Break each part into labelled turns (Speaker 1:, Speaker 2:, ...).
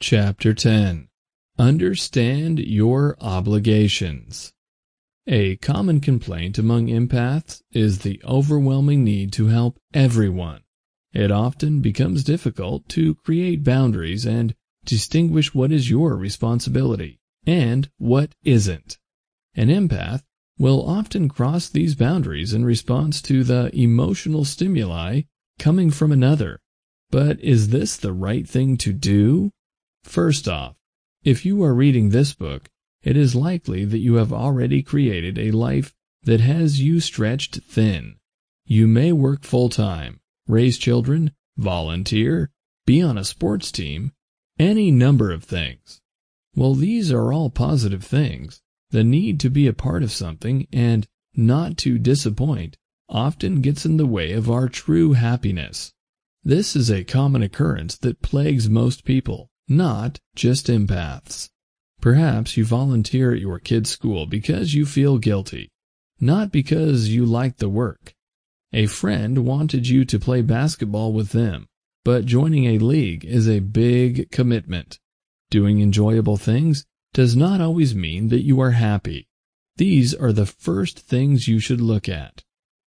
Speaker 1: Chapter 10 Understand Your Obligations A common complaint among empaths is the overwhelming need to help everyone. It often becomes difficult to create boundaries and distinguish what is your responsibility and what isn't. An empath will often cross these boundaries in response to the emotional stimuli coming from another. But is this the right thing to do? First off, if you are reading this book, it is likely that you have already created a life that has you stretched thin. You may work full time, raise children, volunteer, be on a sports team, any number of things. Well, these are all positive things. The need to be a part of something and not to disappoint often gets in the way of our true happiness. This is a common occurrence that plagues most people not just empaths. Perhaps you volunteer at your kid's school because you feel guilty, not because you like the work. A friend wanted you to play basketball with them, but joining a league is a big commitment. Doing enjoyable things does not always mean that you are happy. These are the first things you should look at.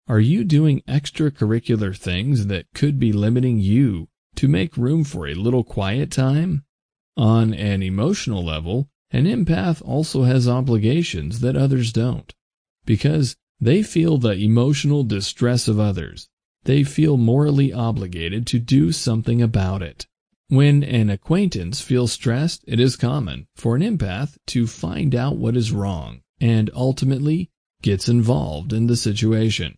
Speaker 1: Are you doing extracurricular things that could be limiting you to make room for a little quiet time? On an emotional level, an empath also has obligations that others don't. Because they feel the emotional distress of others, they feel morally obligated to do something about it. When an acquaintance feels stressed, it is common for an empath to find out what is wrong and ultimately gets involved in the situation.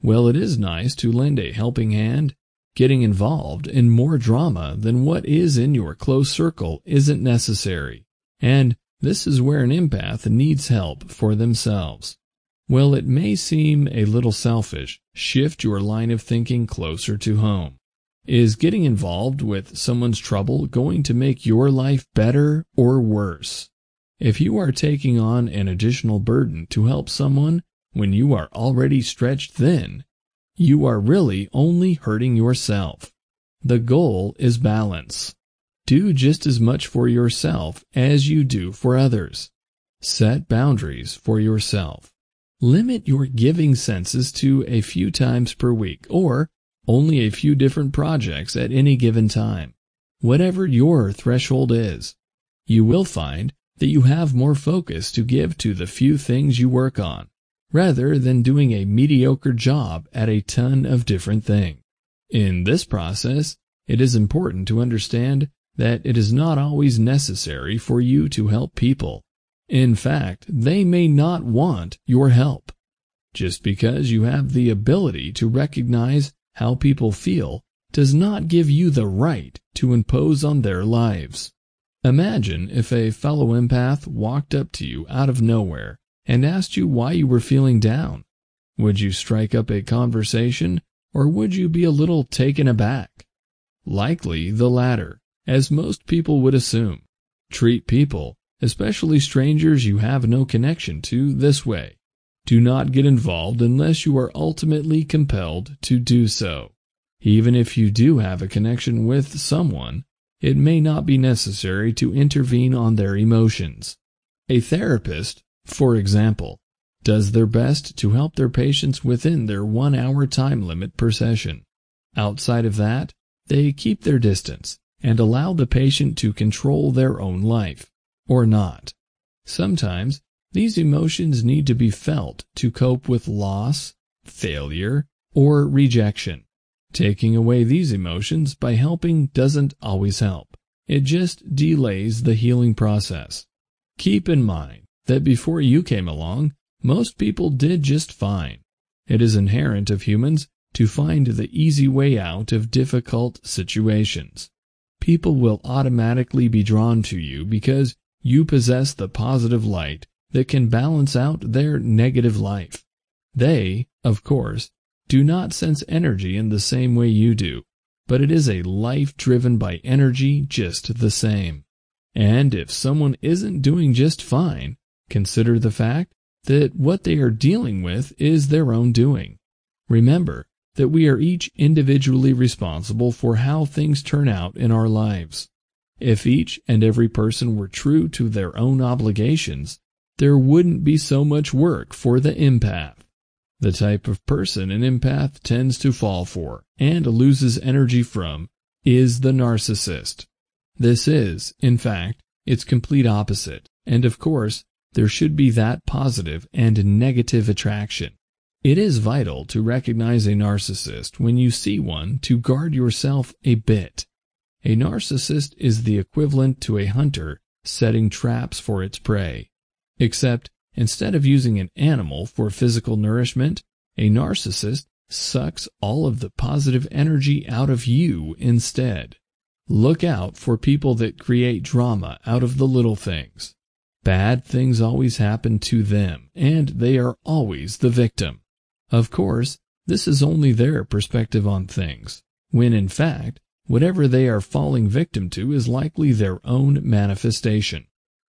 Speaker 1: Well, it is nice to lend a helping hand Getting involved in more drama than what is in your close circle isn't necessary, and this is where an empath needs help for themselves. While it may seem a little selfish, shift your line of thinking closer to home. Is getting involved with someone's trouble going to make your life better or worse? If you are taking on an additional burden to help someone when you are already stretched thin, you are really only hurting yourself. The goal is balance. Do just as much for yourself as you do for others. Set boundaries for yourself. Limit your giving senses to a few times per week or only a few different projects at any given time. Whatever your threshold is, you will find that you have more focus to give to the few things you work on rather than doing a mediocre job at a ton of different things. In this process, it is important to understand that it is not always necessary for you to help people. In fact, they may not want your help. Just because you have the ability to recognize how people feel does not give you the right to impose on their lives. Imagine if a fellow empath walked up to you out of nowhere and asked you why you were feeling down. Would you strike up a conversation, or would you be a little taken aback? Likely the latter, as most people would assume. Treat people, especially strangers you have no connection to, this way. Do not get involved unless you are ultimately compelled to do so. Even if you do have a connection with someone, it may not be necessary to intervene on their emotions. A therapist for example, does their best to help their patients within their one hour time limit per session. Outside of that, they keep their distance and allow the patient to control their own life, or not. Sometimes these emotions need to be felt to cope with loss, failure, or rejection. Taking away these emotions by helping doesn't always help. It just delays the healing process. Keep in mind that before you came along, most people did just fine. It is inherent of humans to find the easy way out of difficult situations. People will automatically be drawn to you because you possess the positive light that can balance out their negative life. They, of course, do not sense energy in the same way you do, but it is a life driven by energy just the same. And if someone isn't doing just fine, Consider the fact that what they are dealing with is their own doing. Remember that we are each individually responsible for how things turn out in our lives. If each and every person were true to their own obligations, there wouldn't be so much work for the empath. The type of person an empath tends to fall for and loses energy from is the narcissist. This is, in fact, its complete opposite, and of course, there should be that positive and negative attraction. It is vital to recognize a narcissist when you see one to guard yourself a bit. A narcissist is the equivalent to a hunter setting traps for its prey. Except, instead of using an animal for physical nourishment, a narcissist sucks all of the positive energy out of you instead. Look out for people that create drama out of the little things. Bad things always happen to them, and they are always the victim. Of course, this is only their perspective on things, when in fact, whatever they are falling victim to is likely their own manifestation.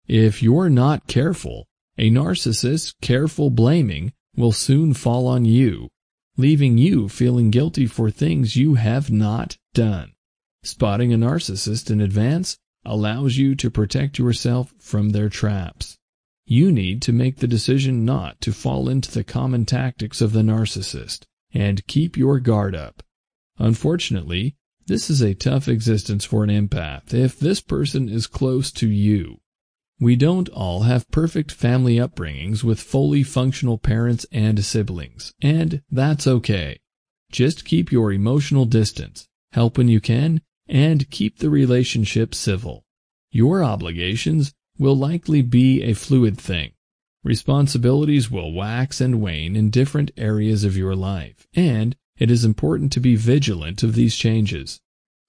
Speaker 1: If you're not careful, a narcissist's careful blaming will soon fall on you, leaving you feeling guilty for things you have not done. Spotting a narcissist in advance allows you to protect yourself from their traps. You need to make the decision not to fall into the common tactics of the narcissist and keep your guard up. Unfortunately, this is a tough existence for an empath if this person is close to you. We don't all have perfect family upbringings with fully functional parents and siblings, and that's okay. Just keep your emotional distance, help when you can, and keep the relationship civil. Your obligations will likely be a fluid thing. Responsibilities will wax and wane in different areas of your life, and it is important to be vigilant of these changes.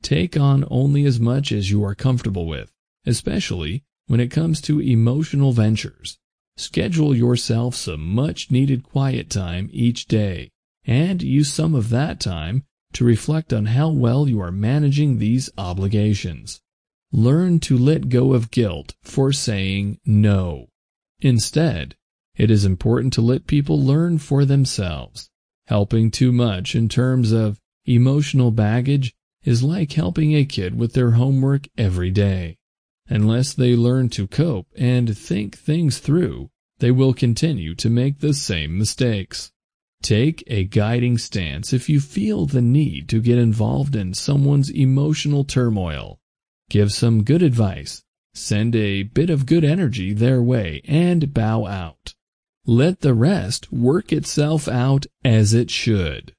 Speaker 1: Take on only as much as you are comfortable with, especially when it comes to emotional ventures. Schedule yourself some much needed quiet time each day, and use some of that time to reflect on how well you are managing these obligations. Learn to let go of guilt for saying no. Instead, it is important to let people learn for themselves. Helping too much in terms of emotional baggage is like helping a kid with their homework every day. Unless they learn to cope and think things through, they will continue to make the same mistakes. Take a guiding stance if you feel the need to get involved in someone's emotional turmoil. Give some good advice, send a bit of good energy their way, and bow out. Let the rest work itself out as it should.